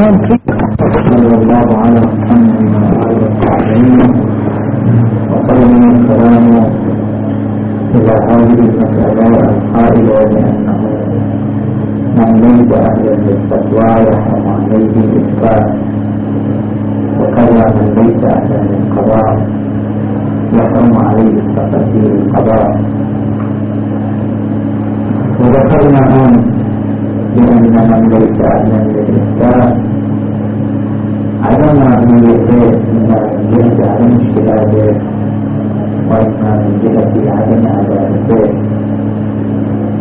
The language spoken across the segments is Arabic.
صلى الله على محمد وعلى اله وسلم السلام إلى هذه المسألة القائلة بأنه من ليس أهلا للفتوى يحرم عليه الإثبات وكذا من ليس أهلا للقضاء يحرم عليه التقدير القضاء وذكرنا أمس بأن من ليس أهلا للإثبات أهميته من جهة عدم اجتهاده وإما من جهة عدم عدالته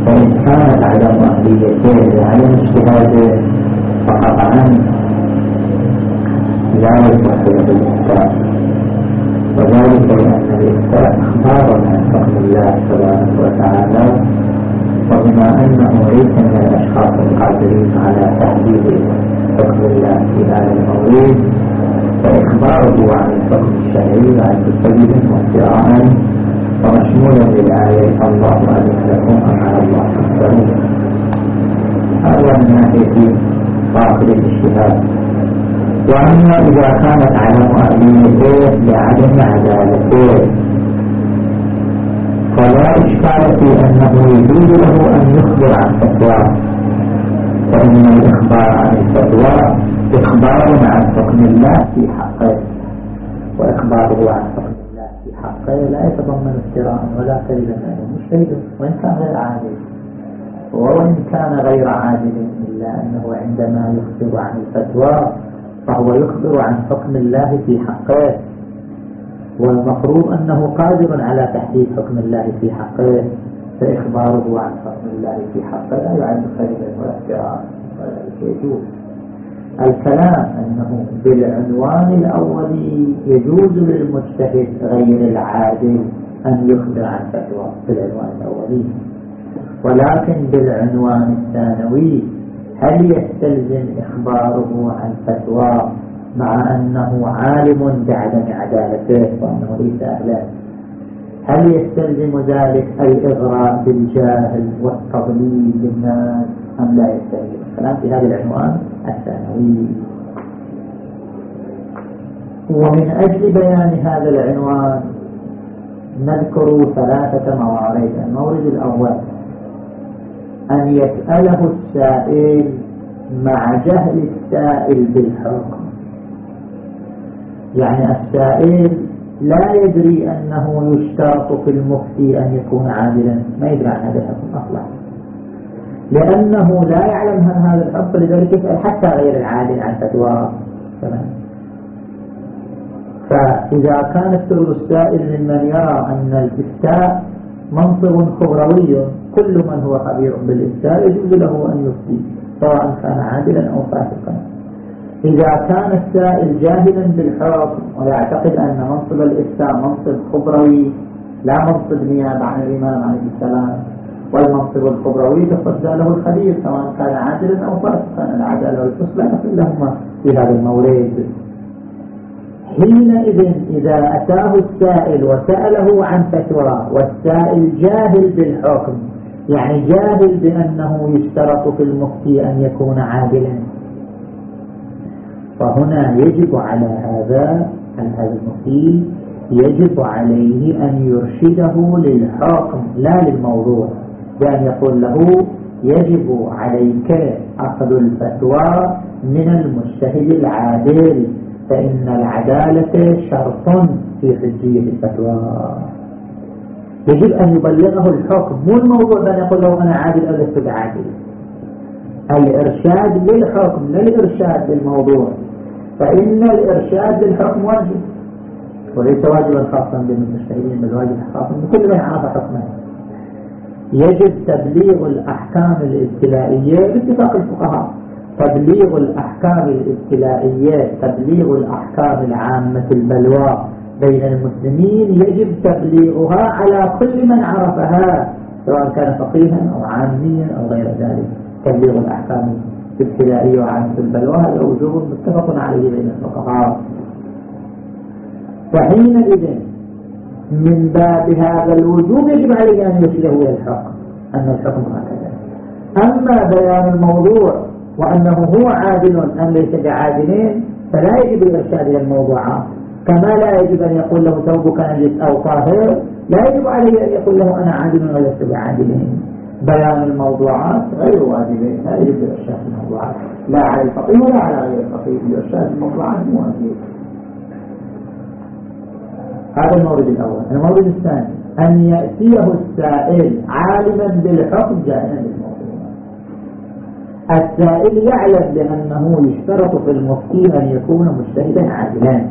فإن كانت عدم أهليته لعدم اجتهاده فقطعا لا يصح له الإثبات وذلك لأن الإثبات أخبار عن حكم الله تبارك وتعالى وبما أنه ليس من الأشخاص القادرين على تحديد حكم الله في هذا الموضوع فإخباره عن الحكم الشرعي عن كتب وافتراء ومشمولا للآية الله أذن لكم أم على الله تفترون هذا من ناحية طاقة الاجتهاد. وأما إذا كانت عدم أهليته لعدم عدالته فلا إشكال في أنه يجوز له أن يخبر عن فتوى. فإن الإخبار عن الفتوى إخبار عن حكم الله في حقه. وإخباره عن حكم الله في حقه لا يتضمن افتراء ولا كذبا مش وإن كان غير عادل. وإن كان غير عادل إلا أنه عندما يخبر عن الفتوى فهو يخبر عن حكم الله في حقه. والمفروض أنه قادر على تحديد حكم الله في حقه فإخباره عن حكم الله في حقه لا يعد خيرا ولا افتراء ولا يجوز. الكلام أنه بالعنوان الأولي يجوز للمجتهد غير العادل أن يخبر عن فتوى بالعنوان الأولي ولكن بالعنوان الثانوي هل يستلزم إخباره عن فتوى مع أنه عالم بعدم عدالته وأنه ليس أهلا هل يستلزم ذلك الإغراء بالجاهل والتضليل للناس؟ أم لا يستلزم؟ الكلام في هذا العنوان الثانوي. ومن أجل بيان هذا العنوان نذكر ثلاثة موارد. المورد الأول أن يسأله السائل مع جهل السائل بالحكم. يعني السائل لا يدري أنه يشترط في المفتي أن يكون عادلا. ما يدري عن هذا الحكم أصلا. لأنه لا يعلم عن هذا الحكم لذلك يسأل حتى غير العادل عن فتوى. فإذا كان السر السائل ممن يرى أن الإفتاء منصب خبروي كل من هو خبير بالإفتاء يجوز له أن يفتي سواء كان عادلا أو فاسقا. إذا كان السائل جاهلا بالحكم ويعتقد أن منصب الإفتاء منصب خبروي لا منصب نيابة عن الإمام عليه السلام والمنصب الخبروي تصدى له الخبير سواء كان عادلا أو فاسقا العدالة والفصل لا لهما في هذا المورد. حينئذ إذا أتاه السائل وسأله عن فتوى والسائل جاهل بالحكم يعني جاهل بأنه يشترط في المفتي أن يكون عادلا. فهنا يجب على هذا هذا يجب عليه أن يرشده للحكم لا للموضوع بأن يقول له يجب عليك أخذ الفتوى من المجتهد العادل فإن العدالة شرط في حجية الفتوى. يجب أن يبلغه الحكم مو الموضوع بأن يقول له أنا عادل أو لست بعادل. الإرشاد للحكم لا الإرشاد للموضوع. فإن الإرشاد للحكم واجب. وليس واجبا خاصا بالمجتهدين بل واجب خاصا بكل من عرف حكمه. يجب تبليغ الأحكام الابتلائية باتفاق الفقهاء. تبليغ الأحكام الابتلائية تبليغ الأحكام العامة البلوى بين المسلمين يجب تبليغها على كل من عرفها سواء كان فقيها أو عاميا أو غير ذلك. تبليغ الأحكام الابتلائية وعامة البلوى هذا وجوب متفق عليه بين الفقهاء. وحينئذ من باب هذا الوجوب يجب عليه أن يرشده إلى الحكم أن الحكم هكذا. أما بيان الموضوع وأنه هو عادل أم ليس بعادلين فلا يجب الإرشاد إلى الموضوعات كما لا يجب أن يقول له ثوبك نجس أو طاهر لا يجب عليه أن يقول له أنا عادل ولست بعادلين بيان الموضوعات غير واجبين لا يجب الإرشاد الموضوعات. لا على الفقيه ولا على غير الفقيه. الإرشاد الموضوعات مو هذا المورد الأول. المورد الثاني. أن يأتيه السائل عالما بالحكم جاهلا بالموضوع. السائل يعلم بأنه يشترط في المفتي أن يكون مجتهدا عادلا.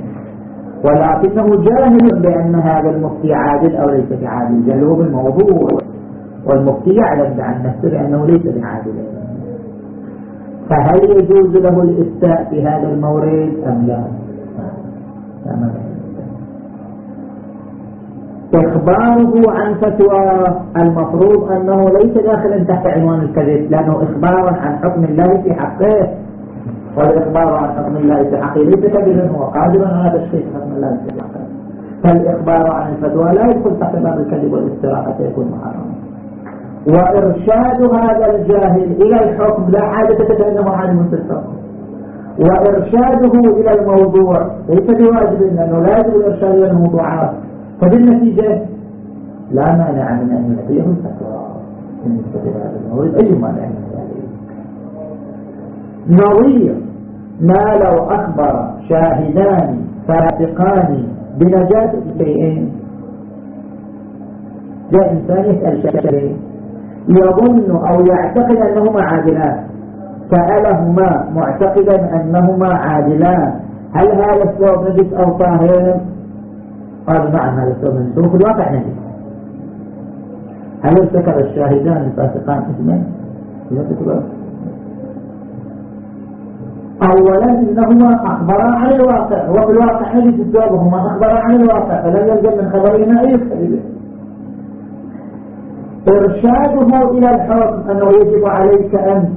ولكنه جاهل بأن هذا المفتي عادل أو ليس بعادل جله بالموضوع. والمفتي يعلم عن نفسه بأنه ليس بعادل. فهل يجوز له الإفتاء في هذا المورد أم لا؟ إخباره عن فتوى المفروض أنه ليس داخلا تحت عنوان الكذب لأنه إخبار عن حكم الله في حقه. والإخبار عن حكم الله في حقه ليس كذبا هو قادر على تشخيص حكم الله في حقه. فالإخبار عن الفتوى لا يدخل تحت باب الكذب والافتراء حتى يكون محرما وإرشاد هذا الجاهل إلى الحكم لا حاجة أنه عالم في الحكم وإرشاده إلى الموضوع ليس بواجب لأنه لا يجب الإرشاد إلى الموضوعات فبالنتيجة لا مانع من أن يعطيه الفتوى بالنسبة لهذا المورد أي مانع من ذلك؟ نظير ما لو أخبر شاهدان فاسقان بنجاة شيئين جاء إنسان يسأل شيئين يظن أو يعتقد أنهما عادلان. سألهما معتقدا أنهما عادلان. هل هذا الثوب نجس أو طاهر؟ قال نعم هذا الثوب نجس. في الواقع نجس. هل ارتكب الشاهدان الفاسقان إثمين؟ اولا إنهما أخبرا عن الواقع. وفي الواقع نجس الثوب وهما أخبرا عن الواقع. فلم يلزم من خبرهما اي كذب ارشاده إلى الحكم أنه يجب عليك أن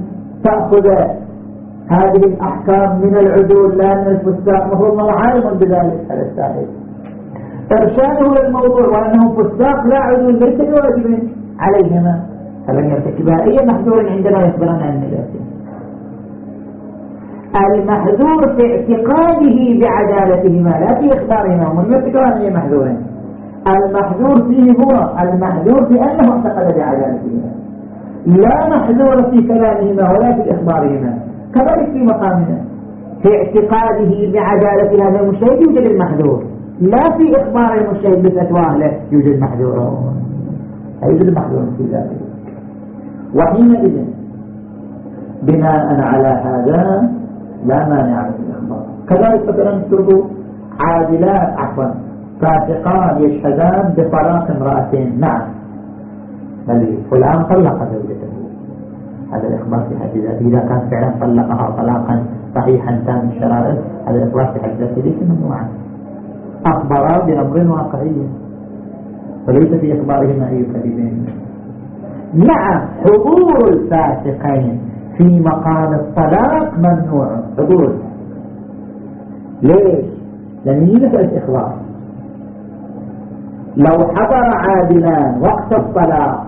تأخذ هذه الأحكام من العدول لأن الفساق. مفروض عالم بذلك على الساحل إرشاده للموضوع وأنه فساق لا عدول ليس بواجب عليهما. فلن يرتكبها أي محذور عندنا يخبرنا عن النجاسة المحذور في اعتقاده بعدالتهما لا في إخبارهما. من يرتكبان أي محذور. المحذور فيه هو المحذور في أنه اعتقد بعدالتهما لا محذور في كلامهما ولا في إخبارهما. كذلك في مقامنا. في اعتقاده بعدالة هذا المشهد يوجد المحذور. لا في إخبار المشهد بفتواه له يوجد محذورون يوجد محذور في ذلك. وحينئذ بناء على هذا لا مانع من الإخبار. كذلك مثلا تربو عادلات عفوا. فاسقان يشهدان بطلاق امرأتين. نعم. فلان طلق زوجته. هذا الإخبار في حد ذاته إذا كان فعلا طلقها طلاقا صحيحا. تام الشرائط هذا الإخبار في حد ذاته ليس ممنوعا أخبرا بأمر واقعي. وليس في إخبارهما أي كذبين. نعم. حضور الفاسقين في مقام الطلاق ممنوع. حضور. ليش؟ لأن هي مسألة إخلاص. لو حضر عادلان وقت الطلاق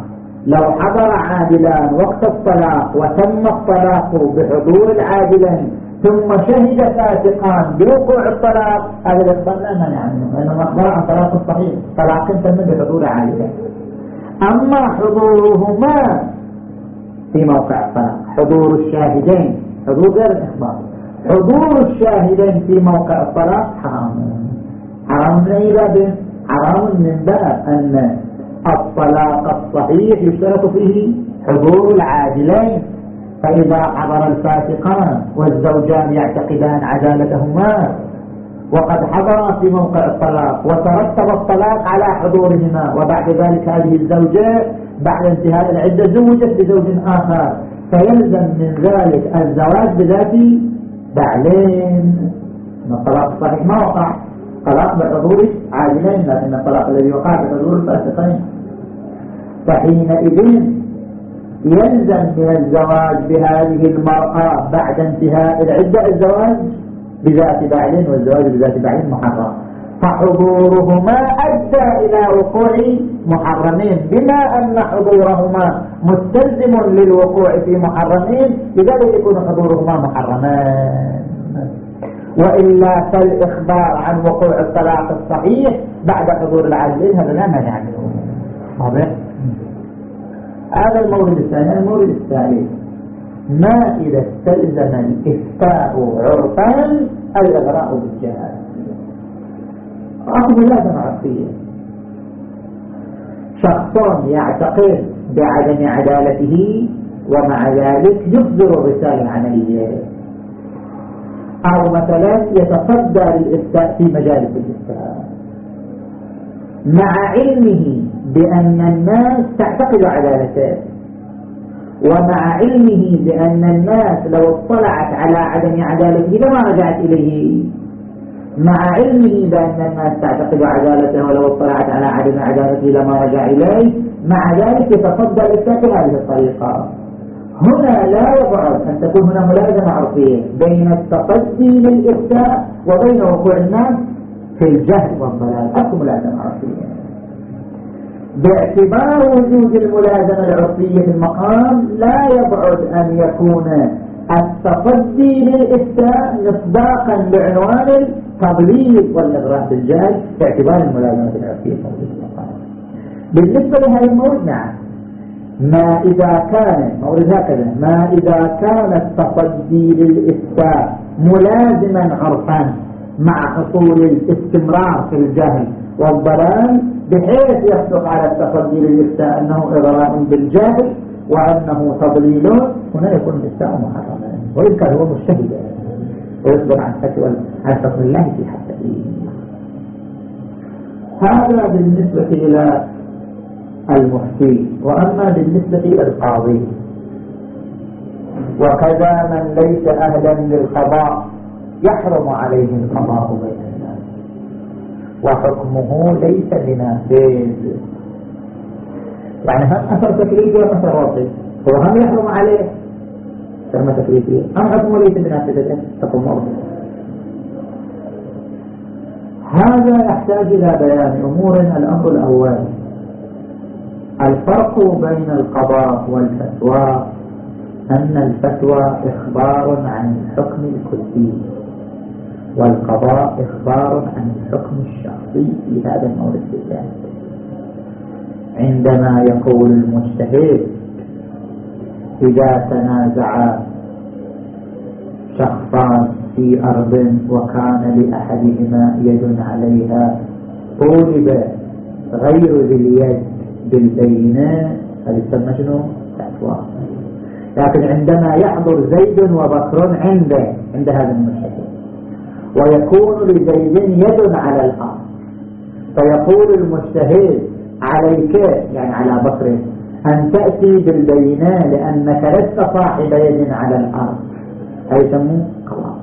لو حضر عادلان وقت الطلاق وتم الطلاق بحضور العادلين ثم شهد فاسقان بوقوع الطلاق هذا الإخبار لا مانع منه لأنه أخبر عن طلاق الصحيح طلاق تم بحضور عالية أما حضورهما في موقع الطلاق حضور الشاهدين حضور غير الإخبار حضور الشاهدين في موقع الطلاق حرام. حرام من أي باب حرام من باب أن الطلاق الصحيح يشترط فيه حضور العادلين فإذا حضر الفاسقان والزوجان يعتقدان عدالتهما وقد حضر في موقع الطلاق وترتب الطلاق على حضورهما. وبعد ذلك هذه الزوجة بعد انتهاء العدة زوجت بزوج آخر. فيلزم من ذلك الزواج بذات بعلين. الطلاق الصحيح ما وقع. طلاق بحضور عاجلين لكن الطلاق الذي وقع بحضور الفاسقين فحينئذ يلزم من الزواج بهذه المرأة بعد انتهاء العدة الزواج بذات بعل والزواج بذات بعل محرم. فحضورهما أدى إلى وقوع محرمين بما أن حضورهما مستلزم للوقوع في محرمين لذلك يكون حضورهما محرمان وإلا فالإخبار عن وقوع الطلاق الصحيح بعد حضور العدلين هذا لا مانع منه. واضح؟ هذا المورد الثاني. المورد الثالث. ما إذا استلزم الإفتاء عرفا الإغراء بالجهاد. أخذ لازم عرفية شخص يعتقد بعدم عدالته ومع ذلك يصدر الرسالة العملية أو مثلا يتصدى للإفتاء في مجالس الإفتاء. مع علمه بأن الناس تعتقد عدالته ومع علمه بأن الناس لو اطلعت على عدم عدالته لما رجعت إليه. مع علمه بأن الناس تعتقد عدالته ولو اطلعت على عدم عدالته لما رجع إليه. مع ذلك يتصدى للساق هذه الطريقة. هنا لا يبعد أن تكون هنا ملازمة عرفية بين التصدي للإفتاء وبين وقوع الناس في الجهل والضلال. أكو ملازمة عرفية. باعتبار وجود الملازمة العرفية في المقام لا يبعد أن يكون التصدي للإفتاء مصداقا لعنوان التضليل والإغراء بالجهل باعتبار الملازمة العرفية في المقام. بالنسبة لهذا المورد نعم. ما إذا كان مورد هكذا ما إذا كان التصدي للإفتاء ملازما عرفا مع حصول الاستمرار في الجهل والضلال بحيث يصدق على التصدي للإفتاء أنه إغراء بالجهل وأنه تضليل هنا يكون الإفتاء محرما وإن كان هو مجتهد. ويصدر عن فتوى عن حكم الله في حقه. هذا بالنسبة إلى المفتي وأما بالنسبة إلى القاضي وكذا من ليس أهلا للقضاء يحرم عليه القضاء بين الناس وحكمه ليس بنافذ يعني هم أثر تكليفي أم أثر واطي هو هم يحرم عليه؟ كلمة تكليفية أم حكمه ليس بنافذة حكم واطي هذا يحتاج إلى بيان أمور الأمر الأول. الفرق بين القضاء والفتوى أن الفتوى إخبار عن الحكم الكلي والقضاء إخبار عن الحكم الشخصي في هذا المورد بالذات عندما يقول المجتهد إذا تنازع شخصان في أرض وكان لأحدهما يد عليها طولب غير ذي اليد بالبينات هذه تسمى شنو؟ فتوى لكن عندما يحضر زيد وبكر عنده عند هذا المشهد ويكون لزيد يد على الأرض فيقول المجتهد عليك يعني على بكر أن تأتي بالبينات لأنك لست صاحب يد على الأرض. هذا يسموه قضاء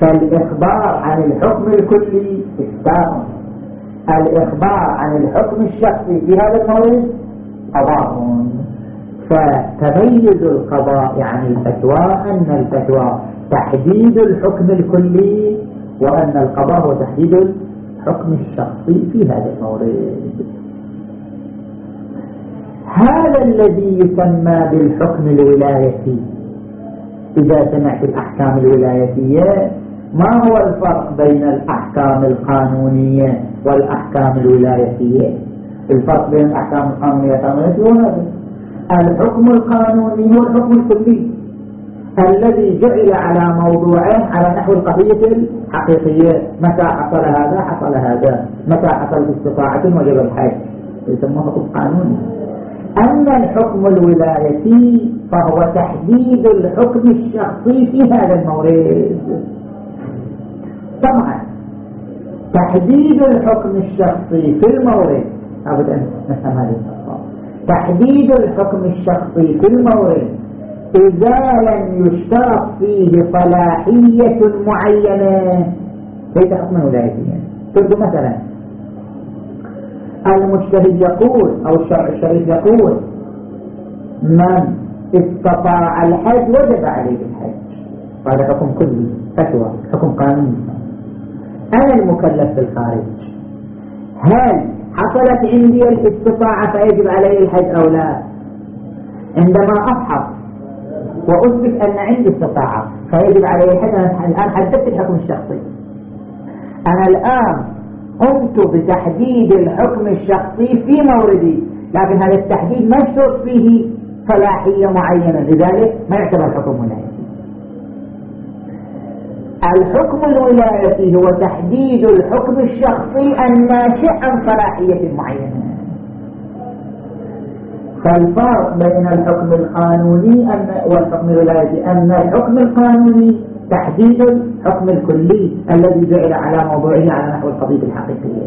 فالإخبار عن الحكم الكلي إفتاء الإخبار عن الحكم الشخصي في هذا المورد قضاء. فتميز القضاء عن الفتوى أن الفتوى تحديد الحكم الكلي وأن القضاء هو تحديد الحكم الشخصي في هذا المورد هذا الذي يسمى بالحكم الولايتي. إذا سمعت الأحكام الولايتية ما هو الفرق بين الأحكام القانونية والأحكام الولايتية؟ الفرق بين الأحكام القانونية والولايتية الحكم القانوني هو الحكم الكلي الذي جعل على موضوعين على نحو القضية الحقيقية. متى حصل هذا؟ حصل هذا. متى حصل باستطاعة وجب الحج يسمى حكم قانوني. أما الحكم الولايتي فهو تحديد الحكم الشخصي في هذا المورد. طبعا تحديد الحكم الشخصي في المورد لابد أن نفهم هذه النقطة تحديد الحكم الشخصي في المورد إذا لم يشترط فيه صلاحية معينة ليس حكما ولايتيا قلت مثلا المجتهد يقول أو الشريف يقول من استطاع الحج وجب عليه الحج. هذا حكم كلي فتوى حكم قانوني. أنا المكلف بالخارج؟ هل حصلت عندي الاستطاعة فيجب علي الحج أو لا؟ عندما أفحص وأثبت أن عندي استطاعة فيجب علي الحج. أنا الآن حددت الحكم الشخصي. أنا الآن قمت بتحديد الحكم الشخصي في موردي لكن هذا التحديد ما يشترط فيه صلاحية معينة. لذلك ما يعتبر حكم ولايتي الحكم الولايتي هو تحديد الحكم الشخصي الناشئ عن صلاحية معينة. فالفرق بين الحكم القانوني والحكم الولايتي أن الحكم القانوني تحديد الحكم الكلي الذي جعل على موضوعه على نحو القضية الحقيقية.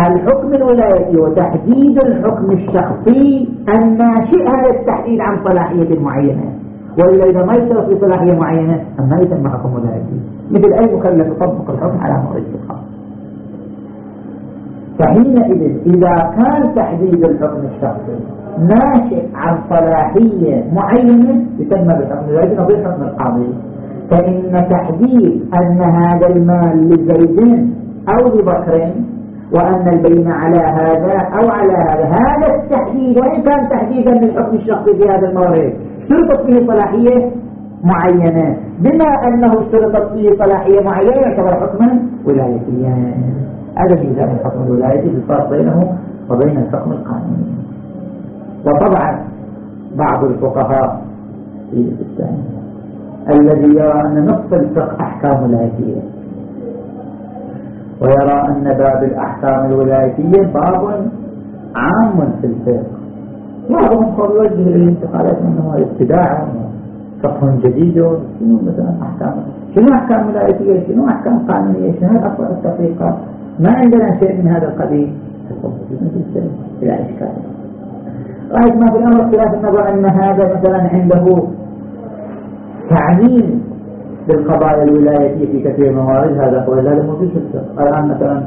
الحكم الولايتي وتحديد الحكم الشخصي الناشئ هذا التحديد عن صلاحية معينة. وإلا إذا ما يشترط في صلاحية معينة ما يسمى حكم ولايتي مثل أي مكلف يطبق الحكم على مورد الخاص فحينئذ إذا كان تحديد الحكم الشخصي ناشئ عن صلاحية معينة يسمى بالحكم الولايتي نظير حكم القاضي. فإن تحديد أن هذا المال لزيد أو لبكر وأن البين على هذا أو على هذا هذا التحديد وإن كان تحديدا للحكم الشخصي في هذا المورد اشترطت فيه صلاحية معينة. بما أنه اشترطت فيه صلاحية معينة يعتبر حكما ولايتيا. هذا ميزان الحكم الولايتي بالفرق بينه وبين الحكم القانوني. وطبعا بعض الفقهاء في السيستان الذي يرى أن نصف الفقه أحكام ولايتية. ويرى أن باب الأحكام الولايتية باب عام في الفقه. بعضهم قد يوجه للانتقالات انه ابتداع فقه جديد شنو مثلا أحكام؟ شنو أحكام ولايتيه شنو أحكام قانونيه شنو الاطوار التطبيقات ما عندنا شيء من هذا القبيل. بلا إشكال. رأيت ما في الأمر خلاف النظر أن هذا مثلا عنده تعميم بالقضايا الولايتية في كثير من الموارد هذا هو موجود الآن مثلا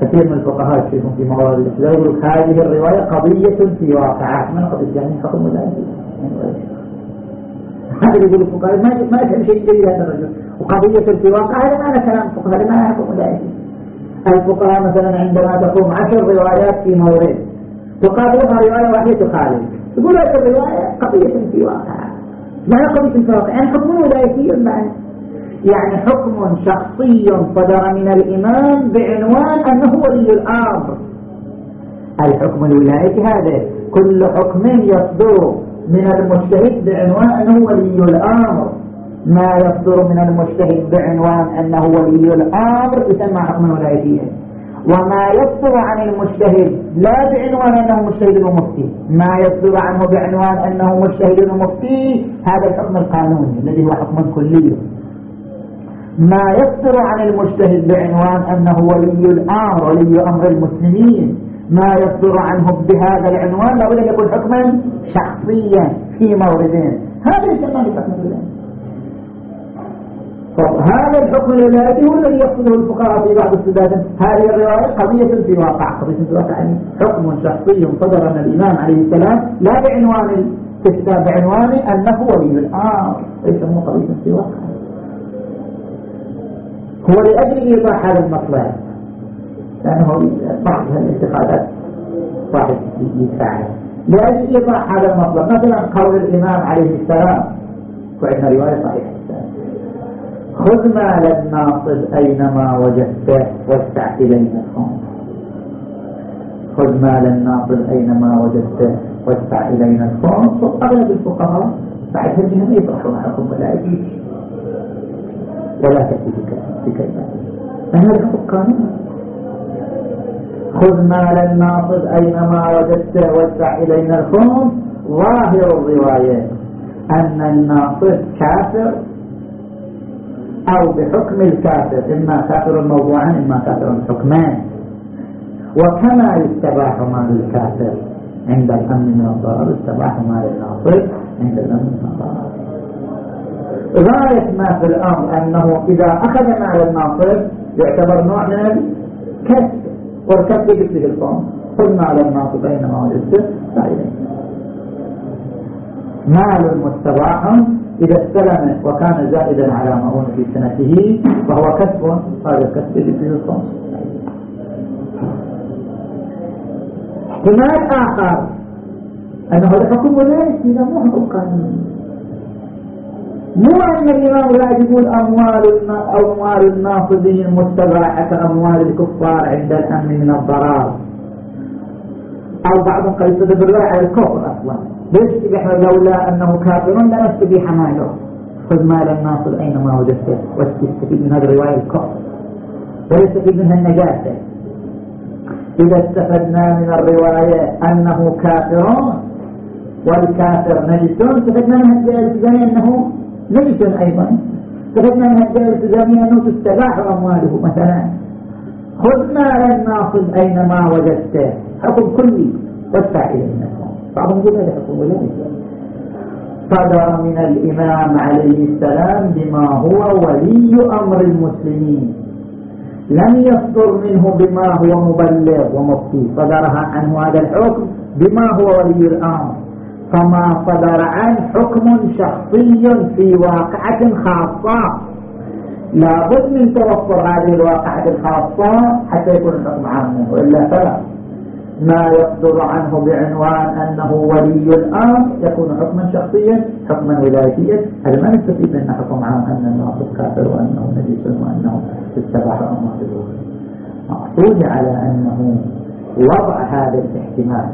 كثير من الفقهاء يشوفون في موارد الإسلام يقول هذه الرواية قضية في واقعات. من قضية يعني حكم ولا هذا يقول الفقهاء ما يفهم شيء جديد هذا الرجل. وقضية في واقع هذا ما كلام الفقهاء هذا ما يحكم ولا الفقهاء مثلا عندما تقوم عشر روايات في مورد تقابلها رواية واحدة تخالف. يقول هذه الرواية قضية في واقع. ما قضية في واقع. يعني حكم ولايتي معنى يعني حكم شخصي صدر من الإمام بعنوان أنه ولي الأمر. الحكم الولاية هذا كل حكم يصدر من المجتهد بعنوان أنه ولي الأمر. ما يصدر من المجتهد بعنوان أنه ولي الأمر يسمى حكم ولايتيا وما يصدر عن المجتهد لا بعنوان أنه مجتهد ومفتي. ما يصدر عنه بعنوان أنه مجتهد ومفتي هذا الحكم القانوني الذي هو حكم كلي. ما يصدر عن المجتهد بعنوان أنه ولي الأمر ولي أمر المسلمين. ما يصدر عنه بهذا العنوان لابد أن يكون حكما شخصيا في موردين. هذا يسمى بحكم الله هذا الحكم الولايتي هو الذي يقصده الفقهاء في بعض السداد. هذه الرواية قضية في واقع قضية في واقع يعني حكم شخصي صدر من الإمام عليه السلام لا بعنوان الكتاب بعنوان أنه ولي الأمر. يسمى قضية في واقع هو لأجل إيضاح هذا المطلب لأنه بعض الانتقادات صاحب يدفعها لأجل إيضاح هذا المطلب مثلا قول الإمام عليه السلام وعندنا رواية صحيحة. خذ مال الناصب أينما وجدته واسع إلينا الخمس خذ مال الناصب أينما وجدته واسع إلينا الخمس وأغلب الفقهاء بعد هذه يطرحون حكم ولا يجيش ولا تأتي بكلمة فهذا الحكم قانون. خذ مال الناصب أينما وجدته وادفع إلينا الخمس ظاهر الرواية أن الناصب كافر أو بحكم الكافر إما كافر موضوعا إما كافر حكمان وكما يستباح مال الكافر عند الأمن من الضرر يستباح مال الناصب عند الأمن من الضرر. غاية ما في الأمر أنه إذا أخذ مال الناصب يعتبر نوع من الكسب. والكسب به القوم. خذ مال الناصب أينما وجدته فإليه مال مستباح إذا استلم وكان زائدا على مؤون في سنته فهو كسب. هذا الكسب فيه الخمس احتمال آخر. أنه هذا حكم ولاية إذا مو حكم قانوني مو أن الإمام لا يقول أموال أموال الناصبين المستباحة أموال الكفار عند الأمن من الضرار. أو بعضهم قد يستدل على الكفر أصلا. ليش تبيح لولا أنه كافر؟ لا نستبيح ماله خذ مال الناصب أينما وجدته وتستفيد من هذه الرواية الكفر. ويستفيد منها النجاسة. إذا استفدنا من الرواية أنه كافر والكافر نجس استفدنا من الجائزة أنه نجس أيضا. استفدنا من الجائزة أنه تستباح أمواله مثلا. خذ مال الناصب أينما وجدته. حكم كلي. وادفع إليه بعضهم يقول هذا حكم ولاية صدر من الإمام عليه السلام بما هو ولي أمر المسلمين. لم يصدر منه بما هو مبلغ ومفتي. صدرها عنه هذا الحكم بما هو ولي الأمر. فما صدر عن حكم شخصي في واقعة خاصة. لابد من توفر هذه الواقعة الخاصة حتى يكون الحكم عامه وإلا فلا. ما يصدر عنه بعنوان أنه ولي الأمر يكون حكما شخصيا حكما ولايتيا هذا ما نستفيد منه حكم عام أن الناصب كافر وأنه نجيس وأنه استباح أمره مقصود على أنه وضع هذا الاحتمال.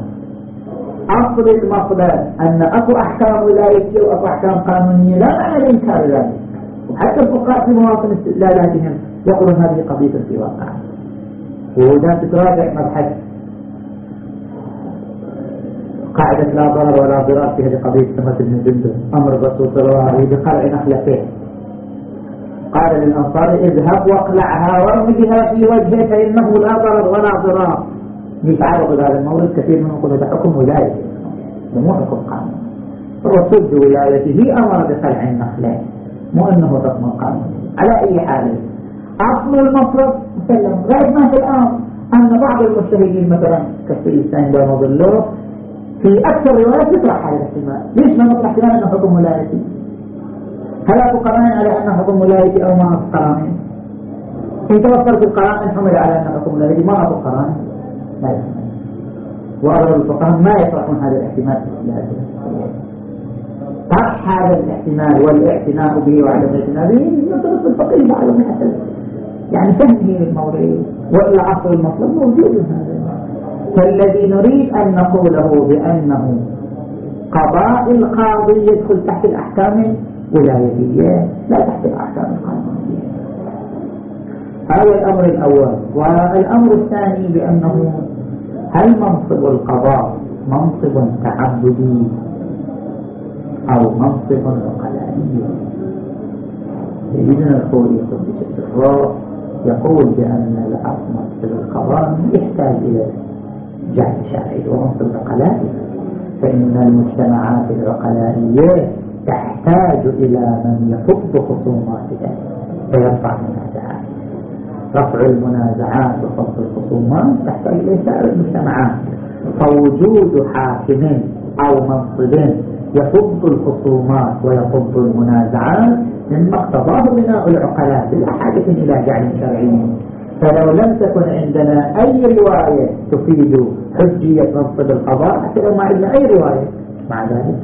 أصل المصدر أن أكو أحكام ولايتية وأكو أحكام قانونية. لا معنى لإنكار ذلك. وحتى الفقهاء في مواطن استدلالاتهم يقولون هذه قضية في واقع. وإذا تتراجع مبحث قاعدة لا ضرر ولا ضرار في هذه قضية سمة بن جندب أمر الرسول صلى الله عليه وسلم بقلع نخلتين قال للأنصار اذهب واقلعها وارمي بها في وجهه فإنه لا ضرر ولا ضرار. يتعرض هذا المورد كثير من يقول هذا حكم ولاية. مو حكم قانون. الرسول بولايته أمر بقلع النخلين مو أنه حكم قانون. على أي حال أصل المطلب مسلم غير ما في الآن أن بعض المجتهدين مثلا كالسيد السائل لا في أكثر روايات يطرح هذا الاحتمال. ليش ما نطرح احتمال أنه حكم ولايتي هل أكو قرائن على أنه حكم ولايتي أو ما أكو قرائن إن توفرت القرائن حمل على أنه حكم ولايتي ما أكو قرائن لا وأغلب الفقهاء ما يطرحون هذا الاحتمال طرح هذا الاحتمال والاعتناء به وعدم الاعتناء به يطرق الفقيه من حسن يعني فهمه للمورد وإلا عصر المطلب موجود هذا. فالذي نريد أن نقوله بأنه قضاء القاضي يدخل تحت الأحكام الولايتية لا تحت الأحكام القانونية. هذا الأمر الأول. والأمر الثاني بأنه هل منصب القضاء منصب تعبدي أو منصب عقلاني سيدنا الخوري قدس السراء يقول بأن منصب القضاء يحتاج إلى جهل شرعي وعنصر العقلاء فإن المجتمعات العقلائية تحتاج إلى من يفض خصوماتها فيرفع المنازعات رفع المنازعات وفض الخصومات تحتاج إلى سائر المجتمعات. فوجود حاكم أو منصب يفض الخصومات ويفض المنازعات مما اقتضاه بناء العقلاء بلا حاجة إلى جعل شرعي فلو لم تكن عندنا أي رواية تفيد حجية منصب القضاء حتى لو ما عندنا أي رواية. مع ذلك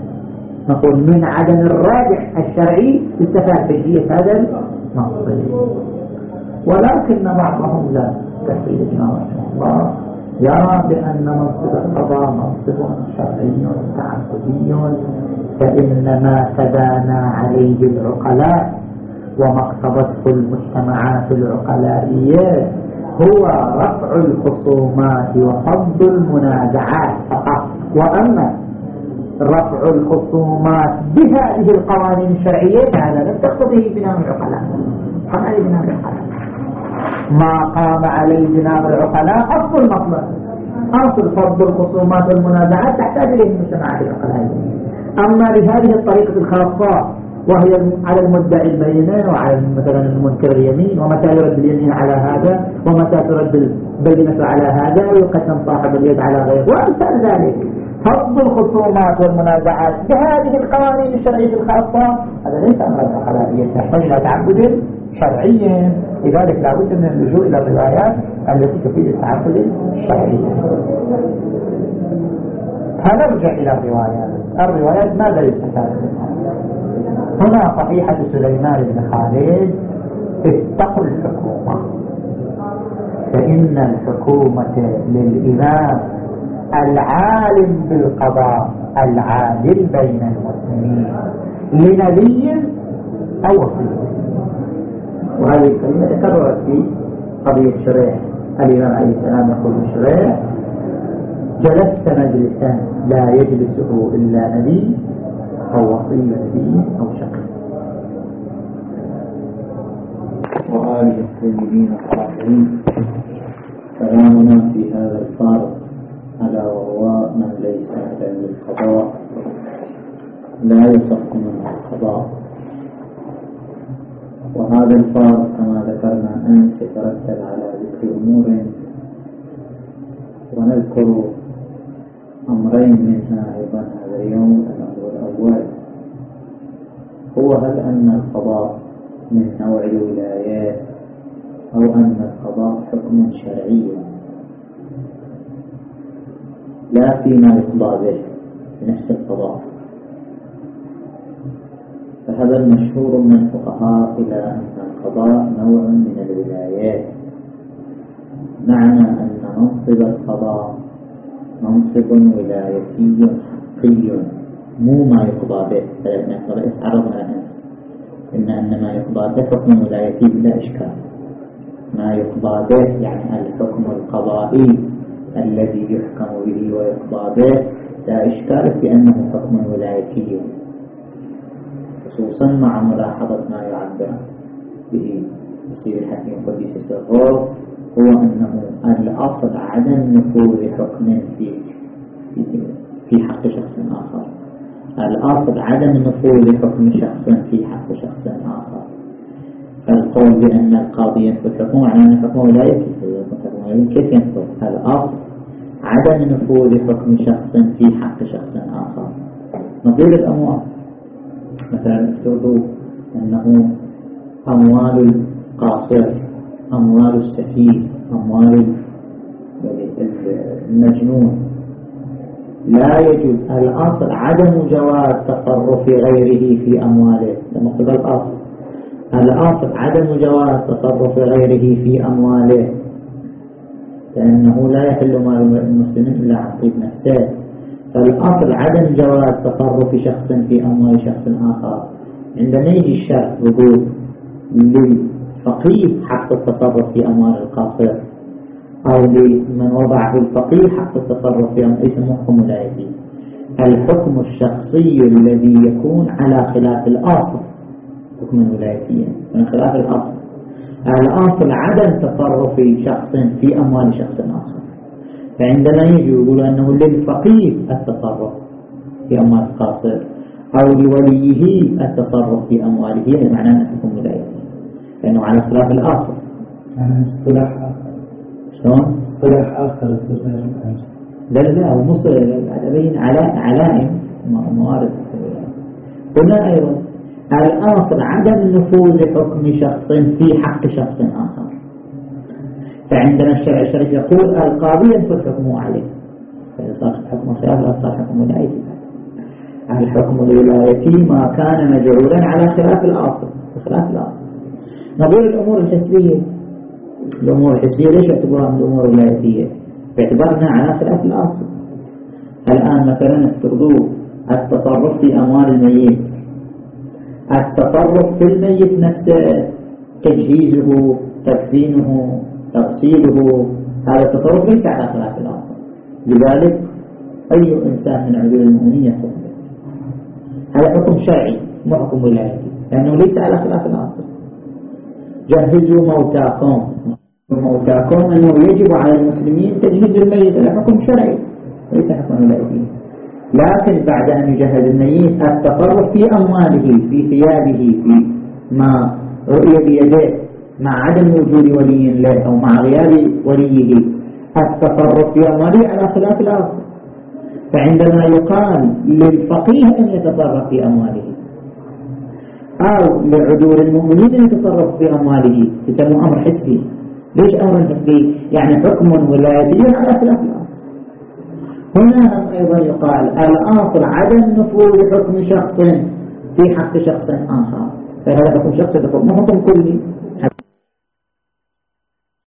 نقول من عدم الراجح الشرعي استفاد حجية هذا المنصب. ولكن بعضهم لا. كسيدنا رحمه الله. يرى بأن منصب القضاء منصب شرعي تعبدي فإن ما تبانى عليه العقلاء وما اقتضته المجتمعات العقلائية. هو رفع الخصومات وفض المنازعات فقط. وأما رفع الخصومات بهذه القوانين الشرعية هذا لم تقتضيه بناء العقلاء. عليه بناء العقلاء. ما قام عليه بناء العقلاء أصل المطلب أصل فض الخصومات والمنازعات تحتاج إليه المجتمعات العقلائية أما بهذه الطريقة الخاصة وهي على المدعي البينة وعلى مثلا المنكر اليمين ومتى يرد اليمين على هذا ومتى ترد البينة على هذا ويقسم صاحب اليد على غيره وأمثال ذلك. فض الخصومات والمنازعات بهذه القوانين الشرعية الخاصة. هذا ليس أمرا خلائيا يحتاج إلى تعبد شرعي لذلك لابد من اللجوء إلى الروايات التي تفيد التعبد الشرعي فنرجع إلى الروايات الروايات ماذا يستفاد؟ هنا صحيحة سليمان بن خالد اتقوا الحكومة. فإن الحكومة للإمام العالم بالقضاء العادل بين المسلمين لنبي أو وصي وهذه الكلمة تكررت في قضية شريح الإمام عليه السلام يقول شريح جلست مجلسا لا يجلسه إلا نبي أو وصي نبي أو شقي. وآله الطيبين الطاهرين. كلامنا في هذا الفارق ألا وهو من ليس أهلا للقضاء. لا يصح منه القضاء. وهذا الفارق كما ذكرنا أمس يترتب على ذكر أمور. ونذكر أمرين منها أيضا هذا اليوم الأمر الأول هو هل أن القضاء من نوع الولايات أو أن القضاء حكم شرعي؟ لا فيما يقضى به بنفس القضاء. فهذا المشهور من الفقهاء إلى أن القضاء نوع من الولايات. معنى أن منصب القضاء منصب ولايتي حقي مو ما يقضى به. فلما عرضنا أمس إن أن ما يقضى به حكم ولايتي بلا إشكال. ما يقضى به يعني الحكم القضائي الذي يحكم به ويقضى به لا إشكال في أنه حكم ولايتي. خصوصا مع ملاحظة ما يعبر به يصير الحكيم قديس سره هو أنه الأصل عدم نفوذ حكم في في حق شخص آخر. الأصل عدم نفوذ حكم شخص في حق شخص آخر. فالقول بأن القاضي ينفذ حكمه على أن حكمه لا يكفي كيف ينفذ الأصل عدم نفوذ حكم شخص في حق شخص آخر؟ نظير الأموال. مثلا افترضوا أنه أموال القاصر أموال السفيه أموال المجنون. لا يجوز. الأصل عدم جواز تصرف غيره في أمواله. لما الأصل. الأصل عدم جواز تصرف غيره في أمواله. لأنه لا يحل مال المسلم إلا عن طيب نفسه. فالأصل عدم جواز تصرف شخص في أموال شخص آخر. عندما يجي الشرط وجود للفقيه حق التصرف في أموال القاصر أو لمن وضعه الفقيه حق التصرف في أموال اسمه حكم الحكم الشخصي الذي يكون على خلاف الأصل. حكما ولايتيا من خلاف الأصل. الأصل عدم تصرف شخص في أموال شخص آخر. فعندما يجي يقول أنه للفقيه التصرف في أموال القاصر أو لوليه التصرف في أمواله. يعني معناه أنه حكم ولايتي لأنه على خلاف الأصل يعني اصطلاح آخر. شلون؟ اصطلاح آخر لا لا هو أبين علائم موارد. هنا أيضا الأصل عدم نفوذ حكم شخص في حق شخص آخر. فعندنا الشرع الشريف يقول القاضي ينفذ حكمه عليه. فإذا صار حكم خلاف صار حكم ولايتي الحكم الولايتي ما كان مجعولا على خلاف الأصل خلاف الأصل نقول الأمور الحسبية. الأمور الحسبية ليش يعتبرها من الأمور الولايتية؟ باعتبارنا على خلاف الأصل الآن مثلا افترضوا التصرف في أموال الميت. التصرف في الميت نفسه تجهيزه تكفينه. تغسيله هذا التصرف ليس على خلاف الأصل لذلك أي إنسان من عدول المؤمنين يحكم هذا حكم شرعي مو حكم ولايتي. لأنه ليس على خلاف الأصل جهزوا موتاكم. موتاكم أنه يجب على المسلمين تجهيز الميت. هذا حكم شرعي ليس حكم ولايتي. لكن بعد أن يجهز الميت التصرف في أمواله في ثيابه في ما رؤي بيده مع عدم وجود ولي له أو مع غياب وليه. التصرف في أمواله على خلاف الأصل فعندما يقال للفقيه أن يتصرف في أمواله أو لعدول المؤمنين أن يتصرف في أمواله يسمى أمر حسبي. ليش أمر حسبي؟ يعني حكم ولايتي على خلاف هنا أيضا يقال الأصل عدم نفوذ حكم شخص في حق شخص آخر. فهذا حكم شخص يقول ما حكم كلي.